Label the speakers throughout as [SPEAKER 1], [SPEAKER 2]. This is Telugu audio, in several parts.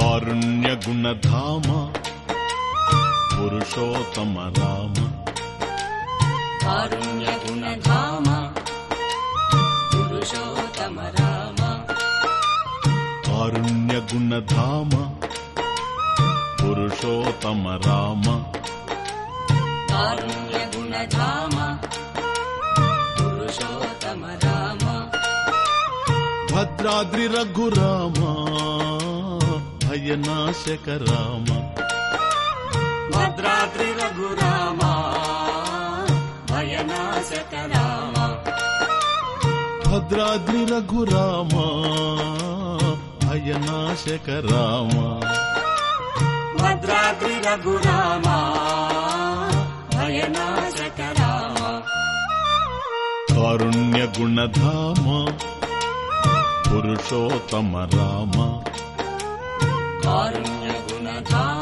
[SPEAKER 1] కారుణ్యగుణధామ పురుషోత్తమ రామ.
[SPEAKER 2] కారుణ్యగుణధామ పురుషోత్తమ రామ.
[SPEAKER 1] కారుణ్యగుణధామ పురుషోత్తమ రామ.
[SPEAKER 2] కారుణ్యగుణధామ పురుషోత్తమ రామ.
[SPEAKER 1] భద్రాద్రి రఘురామ. భయనాశక రామ
[SPEAKER 2] భద్రాద్రి రఘురామ భయనాశక రామ
[SPEAKER 1] భద్రాద్రి రఘురామ భయనాశక రామ
[SPEAKER 2] భద్రాద్రి రఘురామ భయనాశక రామ
[SPEAKER 1] కారుణ్యగుణధామ పురుషోత్తమ రామ. कारुण्यगुणधा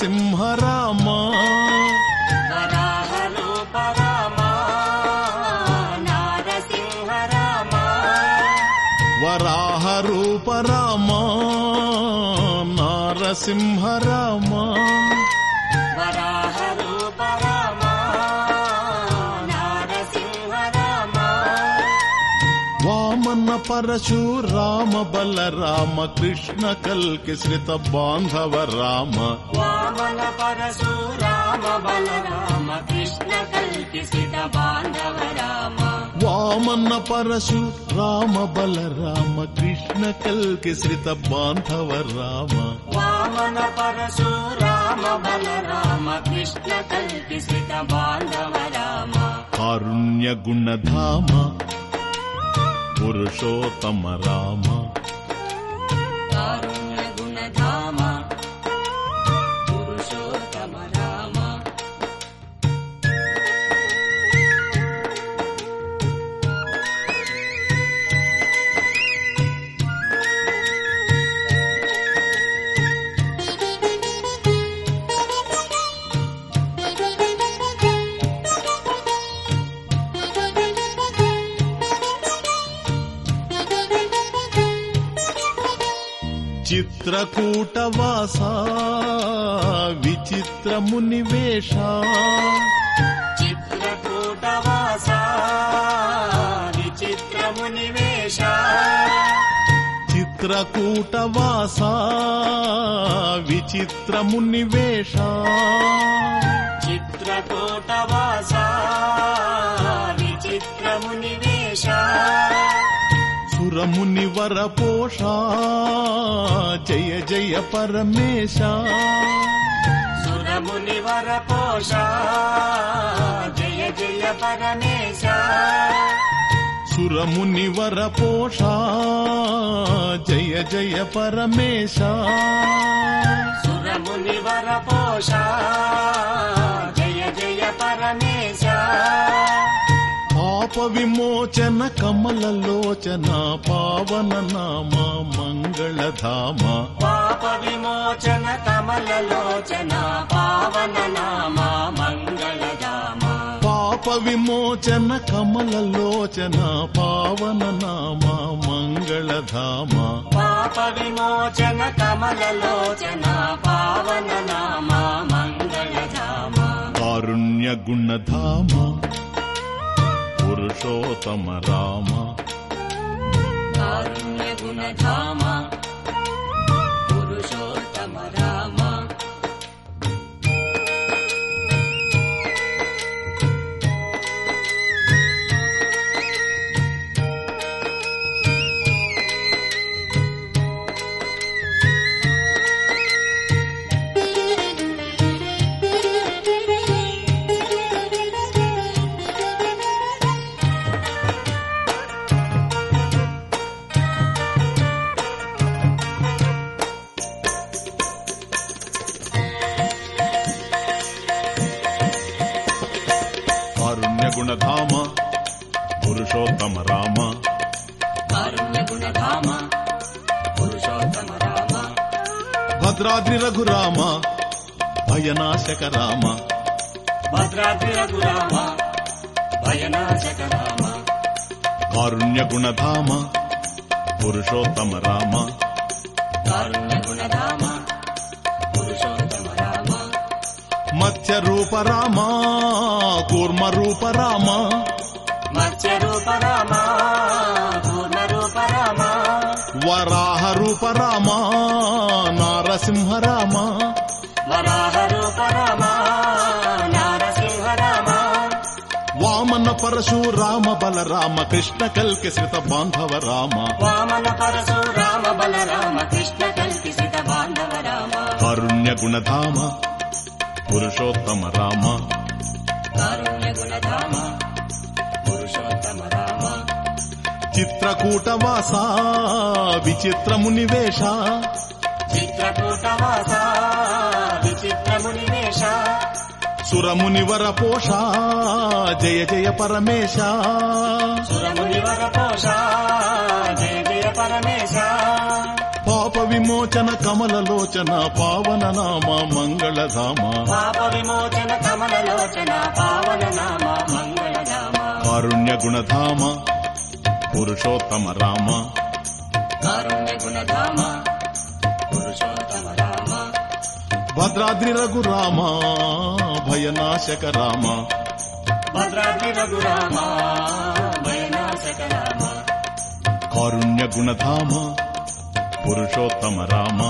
[SPEAKER 1] నారసింహ రామ
[SPEAKER 2] వరాహ రూప రామ నారసింహ రామ
[SPEAKER 1] వరాహ వామన పరశురామ బలరామ కృష్ణ కల్కి శ్రిత బాంధవ రామ.
[SPEAKER 2] వామన బాంధవ రామ.
[SPEAKER 1] పరశురామ బలరామ కృష్ణ కల్కి శ్రిత బాంధవ రామ.
[SPEAKER 2] వామన పరశురామ బలరామ కృష్ణ కల్పిసిత బాంధవ రామ.
[SPEAKER 1] కారుణ్య గుణధామ పురుషోత్తమ రామ. చిత్రకూటవాస విచిత్ర మునివేష
[SPEAKER 2] చిత్రకూటవాస విచిత్రమునివేశ
[SPEAKER 1] చిత్రకూటవాస విచిత్ర వరపోష జయ జయ పరమేశ.
[SPEAKER 2] సురముని వరపోష జయ జయ పరమేశ.
[SPEAKER 1] సురముని వరపోష జయ జయ పరమేశ.
[SPEAKER 2] సురముని వరపోష
[SPEAKER 1] విమోచన కమలలోచన పావన నామ మంగళధామ.
[SPEAKER 2] పాప విమోచన కమలలోచన పావన నామ మంగళధామ.
[SPEAKER 1] పాప విమోచన కమలలోచన పావన నామ మంగళధామ.
[SPEAKER 2] పాప విమోచన కమలలోచన పావన నామ మంగళధామ.
[SPEAKER 1] కారుణ్య గుణధామ. पुरुषोत्तम राम कारुण्यगुणधाम। గుణధామ పురుషోత్తమ రామ.
[SPEAKER 2] కారుణ్య గుణధామ పురుషోత్తమ రామ.
[SPEAKER 1] భద్రాద్రి రఘురామ భయనాశక రామ.
[SPEAKER 2] భద్రాద్రి రఘురామ భయనాశక రామ.
[SPEAKER 1] కారుణ్య గుణధామ పురుషోత్తమ రామ.
[SPEAKER 2] కారుణ్య గుణధామ పురుషోత్తమ రామ.
[SPEAKER 1] మత్స్య రూప రామా. కూర్మ రూప రామ.
[SPEAKER 2] మత్స్య రూప రామ పూర్ణ రూప రామ.
[SPEAKER 1] వరాహ రూప రామ నారసింహ రామ.
[SPEAKER 2] వరాహ రూప రామ నారసింహ రామ.
[SPEAKER 1] వామన పరశురామ బలరామ కృష్ణ కల్కి శ్రిత బాంధవ రామ.
[SPEAKER 2] వామన పరశురామ బలరామ కృష్ణ కల్పిసిత బాంధవ రామ.
[SPEAKER 1] కారుణ్య గుణధామ పురుషోత్తమ రామ.
[SPEAKER 2] గుణధామ పురుషోత్తమ రామ
[SPEAKER 1] చిత్రకూట వాస విచిత్ర మునివేశ
[SPEAKER 2] చిత్రకూట వాస విచిత్ర మునివేశ
[SPEAKER 1] సురమునివర పోష జయ జయ పరమేశ.
[SPEAKER 2] సురమునివర పోష జయ జయ పరమేశ.
[SPEAKER 1] విమోచన కమలలోచన పావన నామ మంగళధామ.
[SPEAKER 2] పాప విమోచన కమలలోచన పావన నామ మంగళధామ.
[SPEAKER 1] కారుణ్య గుణధామ పురుషోత్తమ రామ.
[SPEAKER 2] కారుణ్య గుణధామ పురుషోత్తమ రామ.
[SPEAKER 1] భద్రాద్రి రఘురామ భయనాశక రామ.
[SPEAKER 2] భద్రాద్రి రఘురామ భయనాశక రామ.
[SPEAKER 1] కారుణ్య గుణధామ
[SPEAKER 2] पुरुषोत्तम राम।